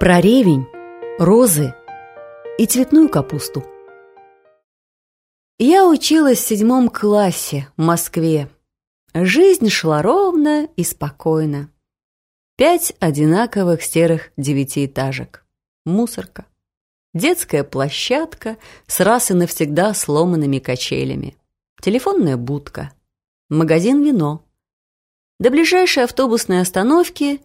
Про ревень, розы и цветную капусту. Я училась в седьмом классе в Москве. Жизнь шла ровно и спокойно. Пять одинаковых серых девятиэтажек. Мусорка. Детская площадка с раз и навсегда сломанными качелями. Телефонная будка. Магазин вино. До ближайшей автобусной остановки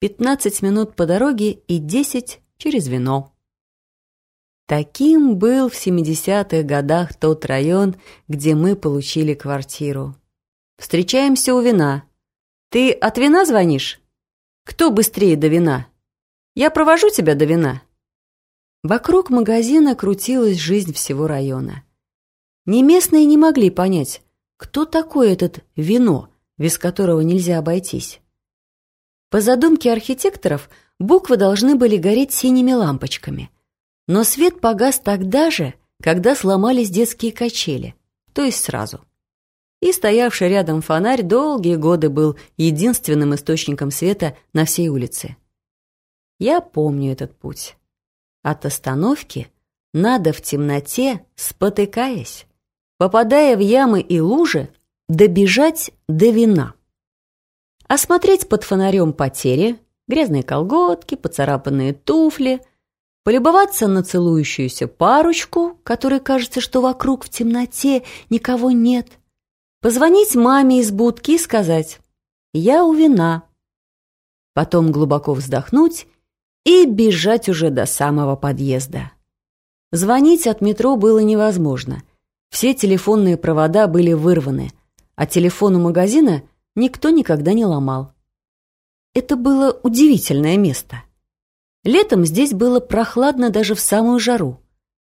15 минут по дороге и 10 через вино. Таким был в 70-х годах тот район, где мы получили квартиру. Встречаемся у вина. Ты от вина звонишь? Кто быстрее до вина? Я провожу тебя до вина. Вокруг магазина крутилась жизнь всего района. Не местные не могли понять, кто такой этот вино, без которого нельзя обойтись. По задумке архитекторов, буквы должны были гореть синими лампочками. Но свет погас тогда же, когда сломались детские качели, то есть сразу. И стоявший рядом фонарь долгие годы был единственным источником света на всей улице. Я помню этот путь. От остановки надо в темноте, спотыкаясь, попадая в ямы и лужи, добежать до вина осмотреть под фонарем потери, грязные колготки, поцарапанные туфли, полюбоваться на целующуюся парочку, которой кажется, что вокруг в темноте никого нет, позвонить маме из будки и сказать «Я у вина», потом глубоко вздохнуть и бежать уже до самого подъезда. Звонить от метро было невозможно. Все телефонные провода были вырваны, а телефон у магазина – никто никогда не ломал. Это было удивительное место. Летом здесь было прохладно даже в самую жару.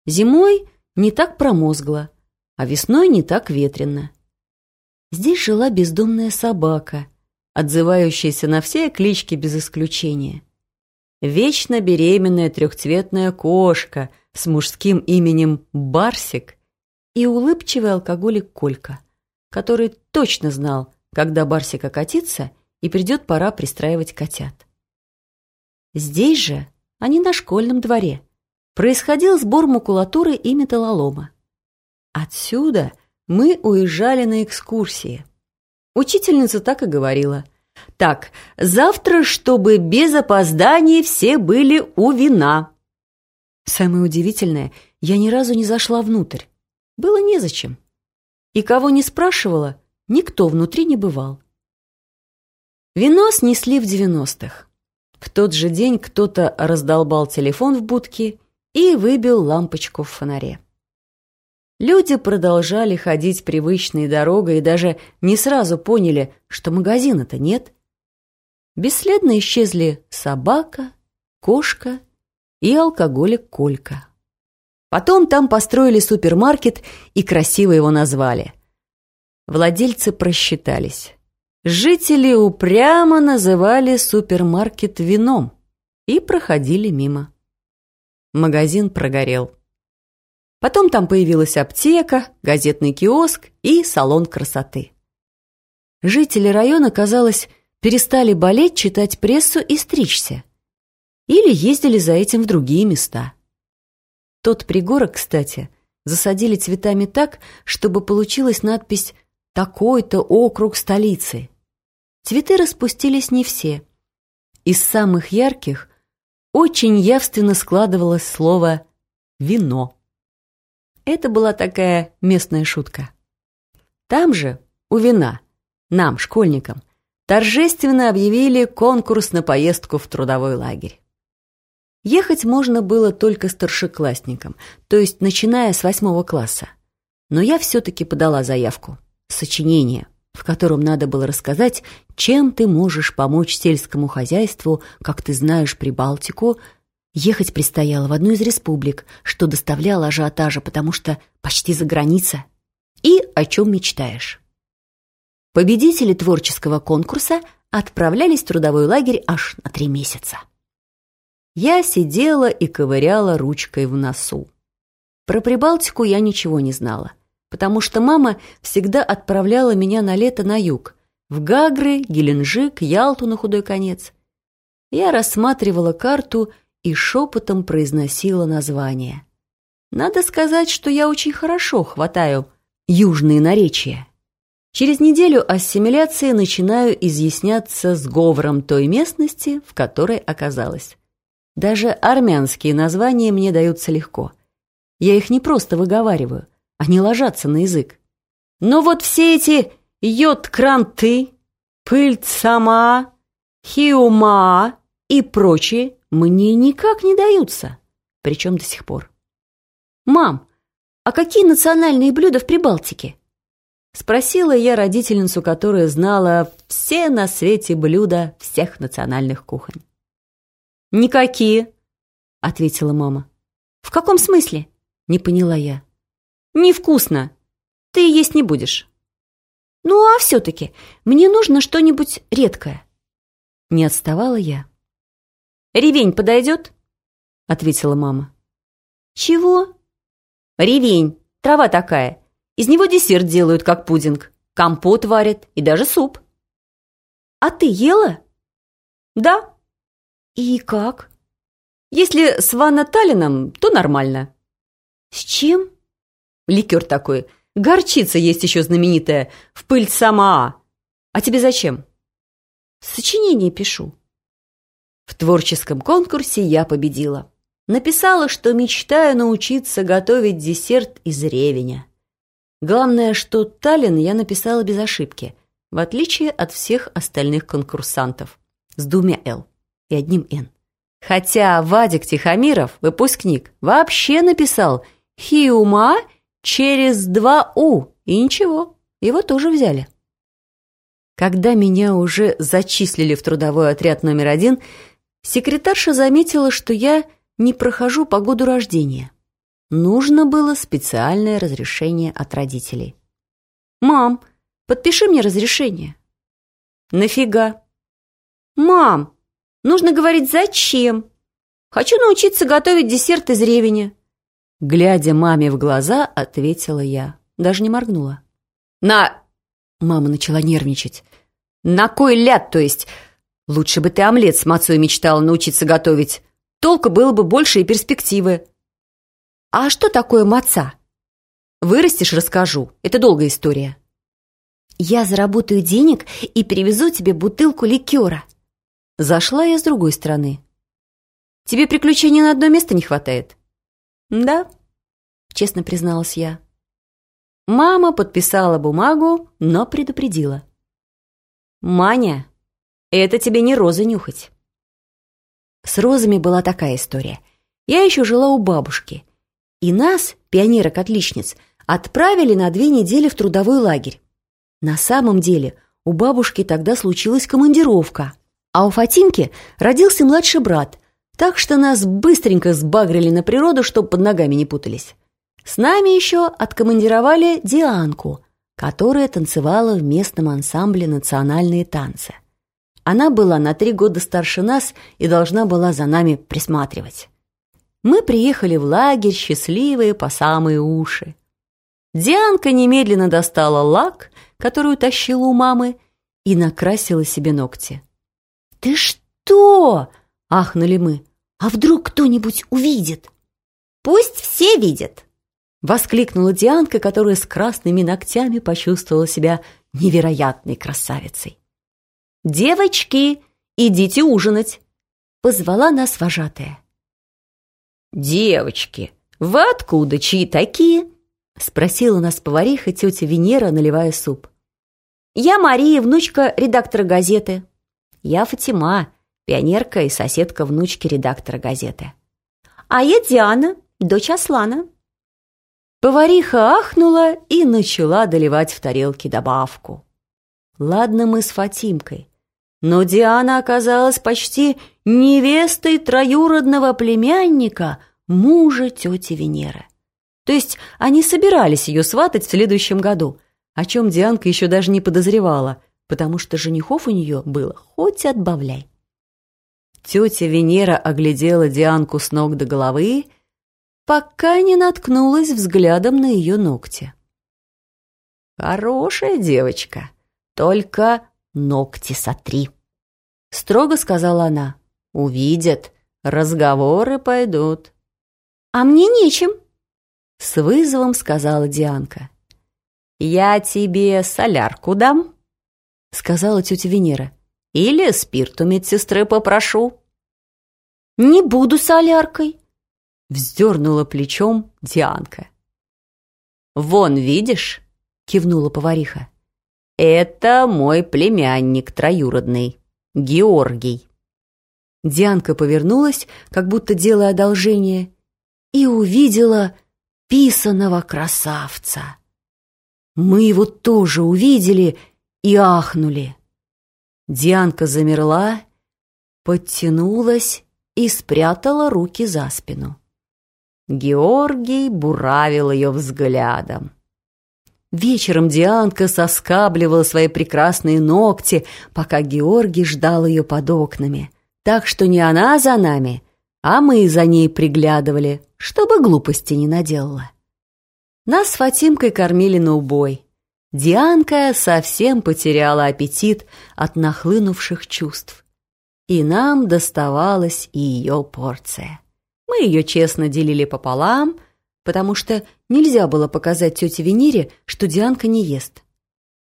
Зимой не так промозгло, а весной не так ветрено. Здесь жила бездомная собака, отзывающаяся на все клички без исключения. Вечно беременная трехцветная кошка с мужским именем Барсик и улыбчивый алкоголик Колька, который точно знал, когда Барсика катится и придет пора пристраивать котят. Здесь же, а не на школьном дворе, происходил сбор макулатуры и металлолома. Отсюда мы уезжали на экскурсии. Учительница так и говорила. «Так, завтра, чтобы без опозданий все были у вина». Самое удивительное, я ни разу не зашла внутрь. Было незачем. И кого не спрашивала, Никто внутри не бывал. Вино снесли в девяностых. В тот же день кто-то раздолбал телефон в будке и выбил лампочку в фонаре. Люди продолжали ходить привычной дорогой и даже не сразу поняли, что магазина-то нет. Бесследно исчезли собака, кошка и алкоголик Колька. Потом там построили супермаркет и красиво его назвали – Владельцы просчитались. Жители упрямо называли супермаркет вином и проходили мимо. Магазин прогорел. Потом там появилась аптека, газетный киоск и салон красоты. Жители района, казалось, перестали болеть, читать прессу и стричься. Или ездили за этим в другие места. Тот пригорок, кстати, засадили цветами так, чтобы получилась надпись такой-то округ столицы. Цветы распустились не все. Из самых ярких очень явственно складывалось слово «вино». Это была такая местная шутка. Там же, у вина, нам, школьникам, торжественно объявили конкурс на поездку в трудовой лагерь. Ехать можно было только старшеклассникам, то есть начиная с восьмого класса. Но я все-таки подала заявку сочинение, в котором надо было рассказать, чем ты можешь помочь сельскому хозяйству, как ты знаешь Прибалтику. Ехать предстояло в одну из республик, что доставляло ажиотажа, потому что почти за граница. И о чем мечтаешь. Победители творческого конкурса отправлялись в трудовой лагерь аж на три месяца. Я сидела и ковыряла ручкой в носу. Про Прибалтику я ничего не знала потому что мама всегда отправляла меня на лето на юг, в Гагры, Геленджик, Ялту на худой конец. Я рассматривала карту и шепотом произносила название. Надо сказать, что я очень хорошо хватаю южные наречия. Через неделю ассимиляции начинаю изъясняться с говором той местности, в которой оказалась. Даже армянские названия мне даются легко. Я их не просто выговариваю, они ложатся на язык. Но вот все эти йод-кранты, пыль-сама, хиума и прочие мне никак не даются, причем до сих пор. «Мам, а какие национальные блюда в Прибалтике?» Спросила я родительницу, которая знала все на свете блюда всех национальных кухонь. «Никакие», — ответила мама. «В каком смысле?» — не поняла я. «Невкусно. Ты есть не будешь». «Ну, а все-таки мне нужно что-нибудь редкое». Не отставала я. «Ревень подойдет?» — ответила мама. «Чего?» «Ревень. Трава такая. Из него десерт делают, как пудинг. Компот варят и даже суп». «А ты ела?» «Да». «И как?» «Если с ваннаталином, то нормально». «С чем?» «Ликер такой. Горчица есть еще знаменитая. В пыль сама. А тебе зачем?» «Сочинение пишу». В творческом конкурсе я победила. Написала, что мечтаю научиться готовить десерт из ревеня. Главное, что Таллин я написала без ошибки, в отличие от всех остальных конкурсантов, с двумя «Л» и одним «Н». Хотя Вадик Тихомиров, выпускник, вообще написал «Хиума» через два «У», и ничего, его тоже взяли. Когда меня уже зачислили в трудовой отряд номер один – Секретарша заметила, что я не прохожу по году рождения. Нужно было специальное разрешение от родителей. «Мам, подпиши мне разрешение». «Нафига?» «Мам, нужно говорить «зачем». Хочу научиться готовить десерт из ревеня». Глядя маме в глаза, ответила я. Даже не моргнула. «На...» Мама начала нервничать. «На кой ляд, то есть? Лучше бы ты омлет с мацой мечтала научиться готовить. Толка было бы больше и перспективы. А что такое маца? Вырастешь, расскажу. Это долгая история. Я заработаю денег и перевезу тебе бутылку ликера. Зашла я с другой стороны. Тебе приключений на одно место не хватает? Да, честно призналась я. Мама подписала бумагу, но предупредила. «Маня, это тебе не розы нюхать. С розами была такая история. Я еще жила у бабушки. И нас, пионерок-отличниц, отправили на две недели в трудовой лагерь. На самом деле у бабушки тогда случилась командировка, а у Фатинки родился младший брат, так что нас быстренько сбагрили на природу, чтобы под ногами не путались. С нами еще откомандировали Дианку, которая танцевала в местном ансамбле национальные танцы. Она была на три года старше нас и должна была за нами присматривать. Мы приехали в лагерь, счастливые по самые уши. Дианка немедленно достала лак, который утащила у мамы, и накрасила себе ногти. «Ты что?» — ахнули мы. «А вдруг кто-нибудь увидит?» «Пусть все видят!» — воскликнула Дианка, которая с красными ногтями почувствовала себя невероятной красавицей. «Девочки, идите ужинать!» — позвала нас вожатая. «Девочки, вы откуда, чьи такие?» — спросила нас повариха тетя Венера, наливая суп. «Я Мария, внучка редактора газеты». «Я Фатима, пионерка и соседка внучки редактора газеты». «А я Диана, дочь Аслана». Повариха ахнула и начала доливать в тарелки добавку. Ладно мы с Фатимкой, но Диана оказалась почти невестой троюродного племянника мужа тети Венеры. То есть они собирались ее сватать в следующем году, о чем Дианка еще даже не подозревала, потому что женихов у нее было хоть отбавляй. Тетя Венера оглядела Дианку с ног до головы, пока не наткнулась взглядом на ее ногти. «Хорошая девочка, только ногти сотри», — строго сказала она. «Увидят, разговоры пойдут». «А мне нечем», — с вызовом сказала Дианка. «Я тебе солярку дам», — сказала тетя Венера. «Или спирту медсестры попрошу». «Не буду соляркой», — вздернула плечом Дианка. «Вон, видишь?» — кивнула повариха. «Это мой племянник троюродный, Георгий». Дианка повернулась, как будто делая одолжение, и увидела писаного красавца. Мы его тоже увидели и ахнули. Дианка замерла, подтянулась и спрятала руки за спину. Георгий буравил ее взглядом. Вечером Дианка соскабливала свои прекрасные ногти, пока Георгий ждал ее под окнами. Так что не она за нами, а мы за ней приглядывали, чтобы глупости не наделала. Нас с Фатимкой кормили на убой. Дианка совсем потеряла аппетит от нахлынувших чувств. И нам доставалась и ее порция. Мы ее честно делили пополам, потому что нельзя было показать тете Венере, что Дианка не ест.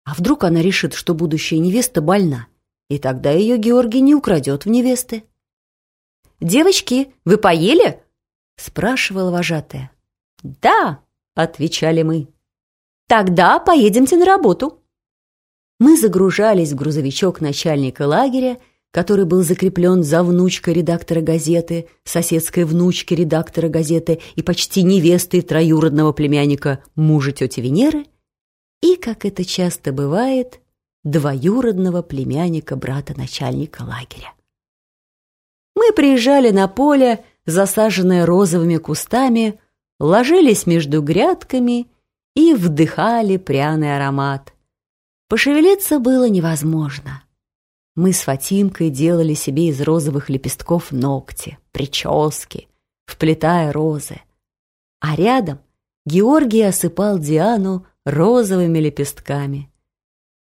А вдруг она решит, что будущая невеста больна, и тогда ее Георгий не украдет в невесты. «Девочки, вы поели?» — спрашивала вожатая. «Да», — отвечали мы. «Тогда поедемте на работу». Мы загружались в грузовичок начальника лагеря, который был закреплен за внучкой редактора газеты, соседской внучки редактора газеты и почти невестой троюродного племянника мужа тети Венеры, и, как это часто бывает, двоюродного племянника брата начальника лагеря. Мы приезжали на поле, засаженное розовыми кустами, ложились между грядками и вдыхали пряный аромат. Пошевелиться было невозможно. Мы с Фатимкой делали себе из розовых лепестков ногти, прически, вплетая розы. А рядом Георгий осыпал Диану розовыми лепестками.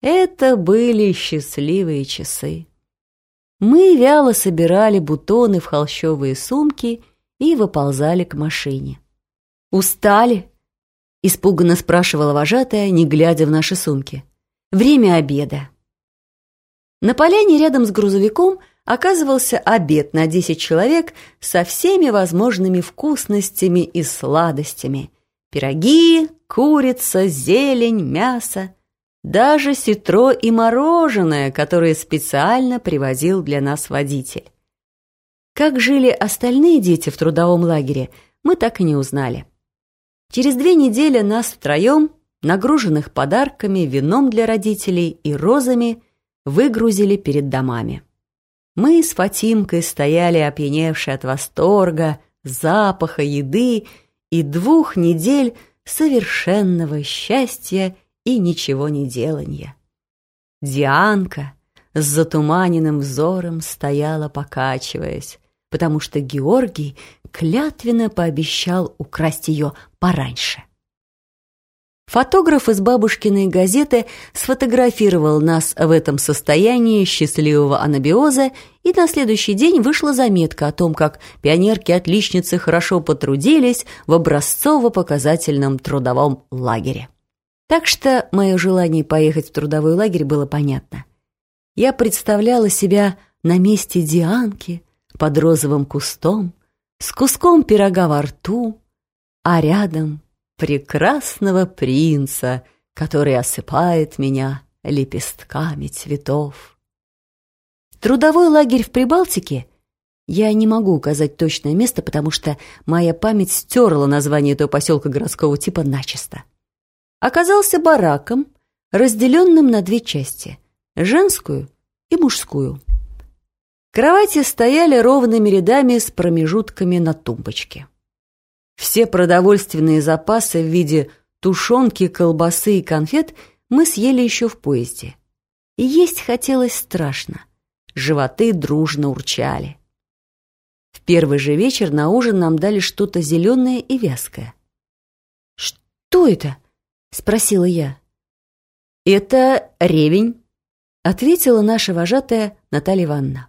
Это были счастливые часы. Мы вяло собирали бутоны в холщовые сумки и выползали к машине. «Устали?» — испуганно спрашивала вожатая, не глядя в наши сумки. «Время обеда». На поляне рядом с грузовиком оказывался обед на 10 человек со всеми возможными вкусностями и сладостями. Пироги, курица, зелень, мясо. Даже ситро и мороженое, которое специально привозил для нас водитель. Как жили остальные дети в трудовом лагере, мы так и не узнали. Через две недели нас втроем, нагруженных подарками, вином для родителей и розами, выгрузили перед домами. Мы с Фатимкой стояли опьяневшие от восторга, запаха, еды и двух недель совершенного счастья и ничего не деланья. Дианка с затуманенным взором стояла, покачиваясь, потому что Георгий клятвенно пообещал украсть ее пораньше. Фотограф из бабушкиной газеты сфотографировал нас в этом состоянии счастливого анабиоза, и на следующий день вышла заметка о том, как пионерки-отличницы хорошо потрудились в образцово-показательном трудовом лагере. Так что мое желание поехать в трудовой лагерь было понятно. Я представляла себя на месте Дианки под розовым кустом, с куском пирога во рту, а рядом прекрасного принца, который осыпает меня лепестками цветов. Трудовой лагерь в Прибалтике я не могу указать точное место, потому что моя память стерла название этого поселка городского типа начисто. Оказался бараком, разделенным на две части – женскую и мужскую. Кровати стояли ровными рядами с промежутками на тумбочке. Все продовольственные запасы в виде тушенки, колбасы и конфет мы съели еще в поезде. И есть хотелось страшно. Животы дружно урчали. В первый же вечер на ужин нам дали что-то зеленое и вязкое. «Что это?» — спросила я. «Это ревень», — ответила наша вожатая Наталья Ивановна.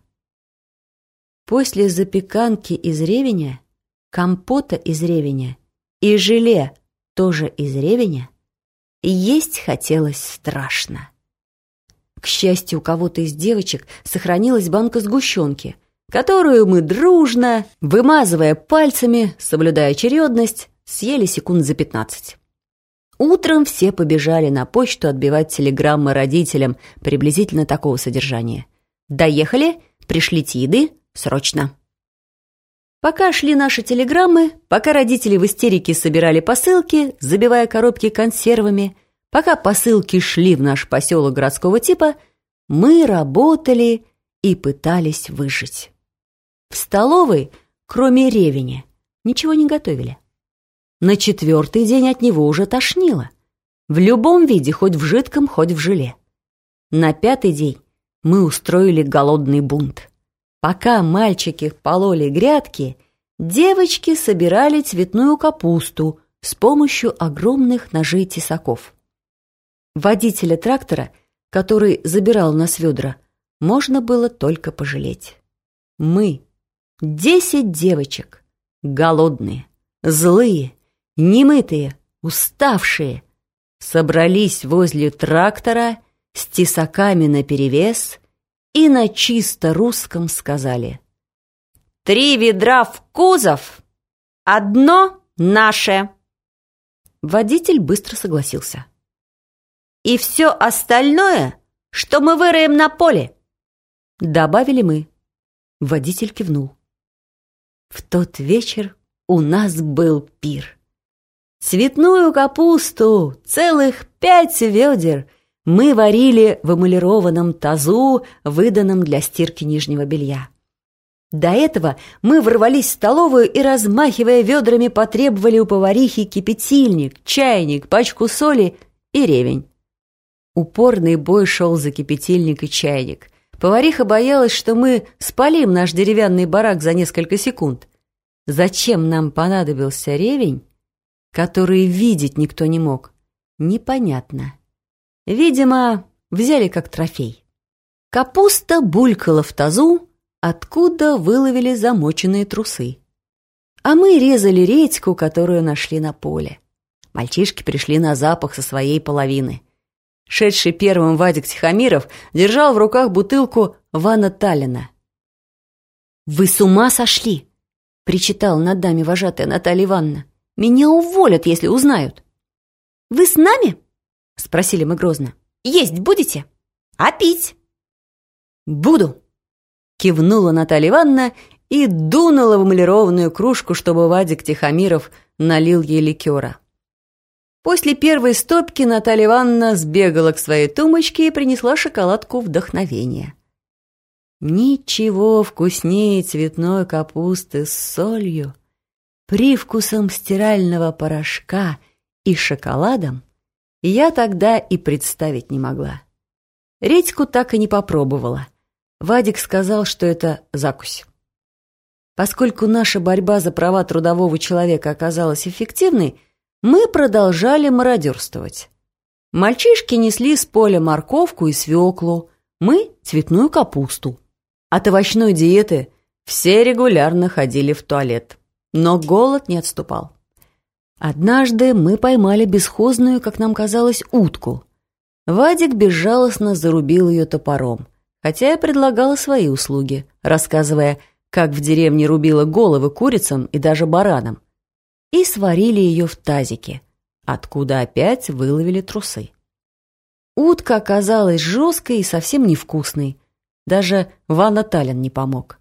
После запеканки из ревеня, компота из ревеня и желе тоже из ревеня есть хотелось страшно. К счастью, у кого-то из девочек сохранилась банка сгущенки, которую мы дружно, вымазывая пальцами, соблюдая очередность, съели секунд за пятнадцать. Утром все побежали на почту отбивать телеграммы родителям приблизительно такого содержания. «Доехали, пришлите еды, срочно!» Пока шли наши телеграммы, пока родители в истерике собирали посылки, забивая коробки консервами, пока посылки шли в наш поселок городского типа, мы работали и пытались выжить. В столовой, кроме ревеня, ничего не готовили. На четвертый день от него уже тошнило. В любом виде, хоть в жидком, хоть в желе. На пятый день мы устроили голодный бунт. Пока мальчики пололи грядки, девочки собирали цветную капусту с помощью огромных ножей-тесаков. Водителя трактора, который забирал нас ведра, можно было только пожалеть. Мы, десять девочек, голодные, злые, немытые, уставшие, собрались возле трактора с тесаками наперевес и на чисто русском сказали «Три ведра в кузов, одно наше». Водитель быстро согласился. «И все остальное, что мы выроем на поле», добавили мы. Водитель кивнул. В тот вечер у нас был пир. Цветную капусту, целых пять ведер, мы варили в эмалированном тазу, выданном для стирки нижнего белья. До этого мы ворвались в столовую и, размахивая ведрами, потребовали у поварихи кипятильник, чайник, пачку соли и ревень. Упорный бой шел за кипятильник и чайник. Повариха боялась, что мы спалим наш деревянный барак за несколько секунд. Зачем нам понадобился ревень, которые видеть никто не мог, непонятно. Видимо, взяли как трофей. Капуста булькала в тазу, откуда выловили замоченные трусы. А мы резали редьку, которую нашли на поле. Мальчишки пришли на запах со своей половины. Шедший первым Вадик Тихомиров держал в руках бутылку Вана Таллина. «Вы с ума сошли!» — причитал над нами вожатая Наталья Ивановна. Меня уволят, если узнают. Вы с нами? Спросили мы грозно. Есть будете? А пить? Буду. Кивнула Наталья Ивановна и дунула в эмалированную кружку, чтобы Вадик Тихомиров налил ей ликера. После первой стопки Наталья Ивановна сбегала к своей тумбочке и принесла шоколадку вдохновения. Ничего вкуснее цветной капусты с солью — привкусом стирального порошка и шоколадом я тогда и представить не могла. Редьку так и не попробовала. Вадик сказал, что это закусь. Поскольку наша борьба за права трудового человека оказалась эффективной, мы продолжали мародерствовать. Мальчишки несли с поля морковку и свеклу, мы — цветную капусту. От овощной диеты все регулярно ходили в туалет. Но голод не отступал. Однажды мы поймали бесхозную, как нам казалось, утку. Вадик безжалостно зарубил ее топором, хотя я предлагала свои услуги, рассказывая, как в деревне рубила головы курицам и даже баранам. И сварили ее в тазике, откуда опять выловили трусы. Утка оказалась жесткой и совсем невкусной. Даже Ванна Таллин не помог.